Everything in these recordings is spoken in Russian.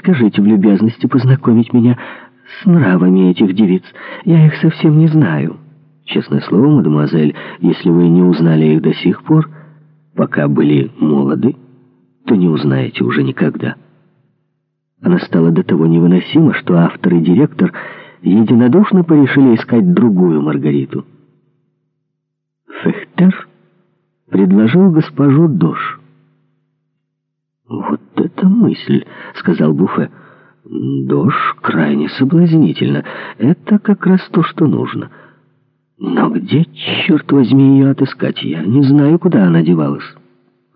Откажите в любезности познакомить меня с нравами этих девиц. Я их совсем не знаю. Честное слово, мадемуазель, если вы не узнали их до сих пор, пока были молоды, то не узнаете уже никогда. Она стала до того невыносима, что автор и директор единодушно порешили искать другую Маргариту. Фехтер предложил госпожу Дош. «Вот это мысль», — сказал Буфе. «Дош крайне соблазнительно. Это как раз то, что нужно. Но где, черт возьми, ее отыскать? Я не знаю, куда она девалась».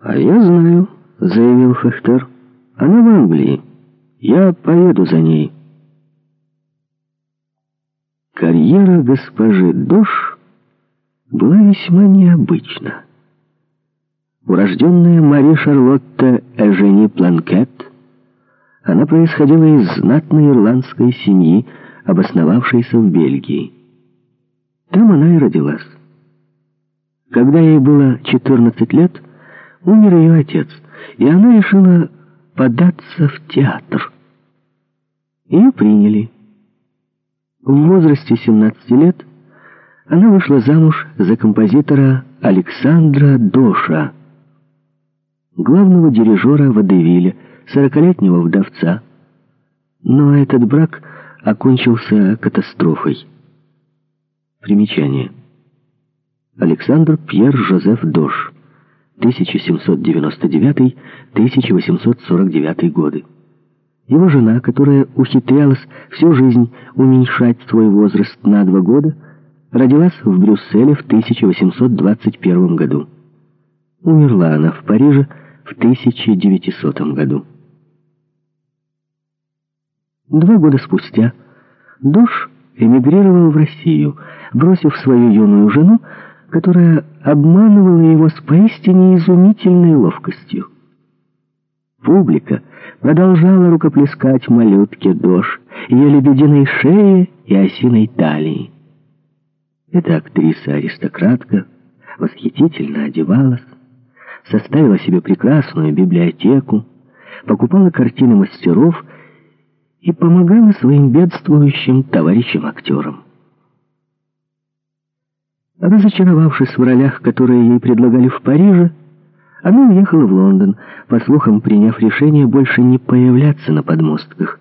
«А я знаю», — заявил Фехтер. «Она в Англии. Я поеду за ней». Карьера госпожи Дош была весьма необычна. Урожденная Мари Шарлотта Эжени Планкет, она происходила из знатной ирландской семьи, обосновавшейся в Бельгии. Там она и родилась. Когда ей было 14 лет, умер ее отец, и она решила податься в театр. Ее приняли. В возрасте 17 лет она вышла замуж за композитора Александра Доша, главного дирижера Водевиля, сорокалетнего вдовца. Но этот брак окончился катастрофой. Примечание. Александр Пьер Жозеф Дош, 1799-1849 годы. Его жена, которая ухитрялась всю жизнь уменьшать свой возраст на два года, родилась в Брюсселе в 1821 году. Умерла она в Париже в 1900 году. Два года спустя Дош эмигрировал в Россию, бросив свою юную жену, которая обманывала его с поистине изумительной ловкостью. Публика продолжала рукоплескать малютке Дош, ее лебединой шее и осиной талии. Эта актриса-аристократка восхитительно одевалась, составила себе прекрасную библиотеку, покупала картины мастеров и помогала своим бедствующим товарищам-актерам. Разочаровавшись в ролях, которые ей предлагали в Париже, она уехала в Лондон, по слухам приняв решение больше не появляться на подмостках.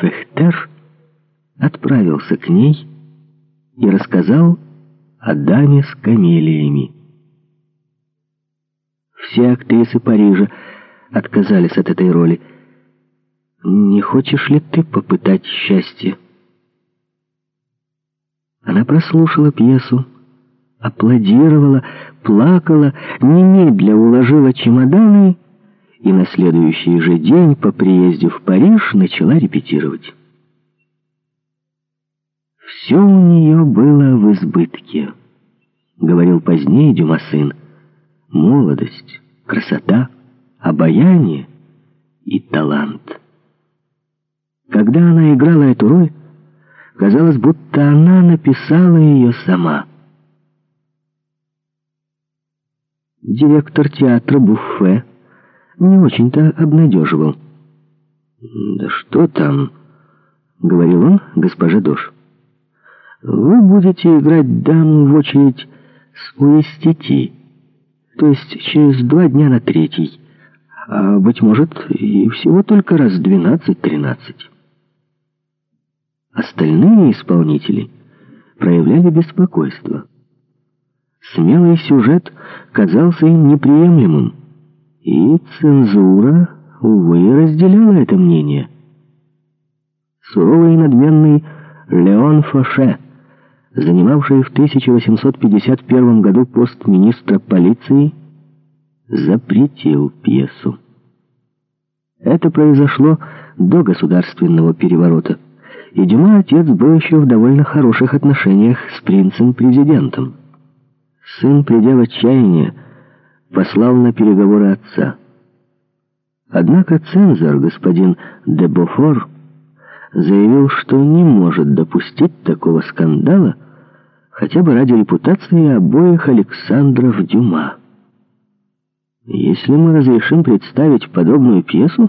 Фехтер отправился к ней и рассказал о даме с камелиями. Все актрисы Парижа отказались от этой роли. «Не хочешь ли ты попытать счастье?» Она прослушала пьесу, аплодировала, плакала, немедля уложила чемоданы и на следующий же день по приезде в Париж начала репетировать. «Все у нее было в избытке», — говорил позднее Дюмасын молодость, красота, обаяние и талант. Когда она играла эту роль, казалось, будто она написала ее сама. Директор театра Буффе не очень-то обнадеживал. «Да что там?» — говорил он госпоже Дош. «Вы будете играть даму в очередь с Уэстити» то есть через два дня на третий, а, быть может, и всего только раз двенадцать-тринадцать. Остальные исполнители проявляли беспокойство. Смелый сюжет казался им неприемлемым, и цензура, увы, разделяла это мнение. Суровый и надменный Леон Фоше — занимавший в 1851 году пост министра полиции, запретил пьесу. Это произошло до государственного переворота, и Дюма отец был еще в довольно хороших отношениях с принцем-президентом. Сын, придя в отчаяние, послал на переговоры отца. Однако цензор, господин де Бофор, заявил, что не может допустить такого скандала, хотя бы ради репутации обоих Александров Дюма. Если мы разрешим представить подобную пьесу,